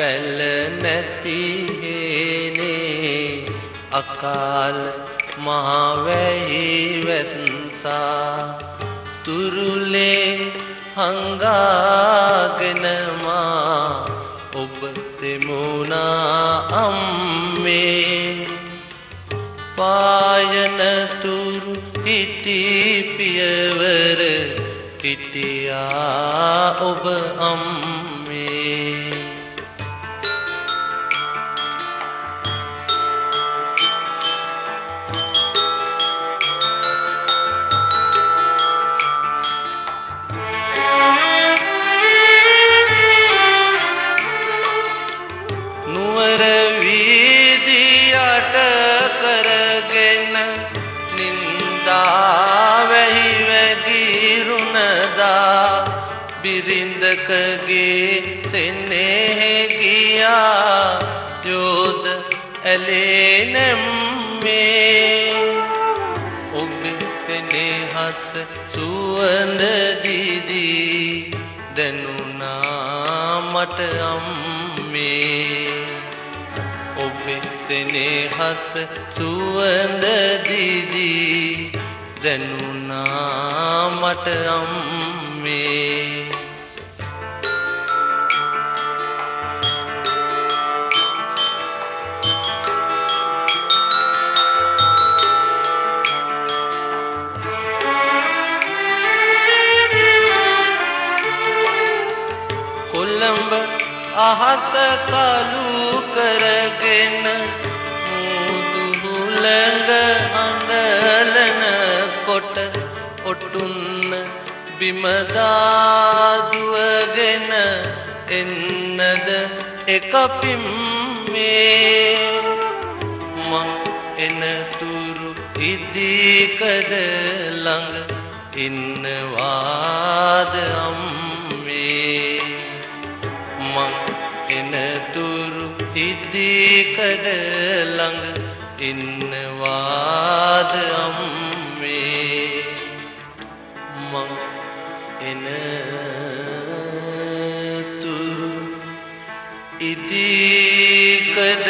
නැතිහේනේ අකාල් මහවැහි වැස්සා තුරුලේ හංගාගෙනමා. ඔබ තෙමුණා අම්මේ. පායනතුරු හිටි පියවර හිටියා ඔබ අම්මේ. නුවර වීදියට කරගෙන නින්දා වැහි වැගිරුණදා බිරිඳකගේ සෙනෙහෙ ගියා යෝධ ඇලේ නැම්මේ ඔබ සෙනෙහස සුවඳ දිදී දැනුණා මට අම්මේ ඔබේ සෙනෙහස සුවඳ දිදී. දැනුණා මට අම්මේ. කොළඹ අහස කළු කරගෙන මුදුහුළඟ අඬලන කොට ඔටුන්න බිමදාදුවගෙන එන්නද එක පිම්මේ? මං එනතුරු ඉදිකඩ ළඟ ඉන්නවාද අම්මේ? ඉදිකඩ ළඟ ඉන්නවාද අම්මේ. මං එනතුරු ඉදිකඩ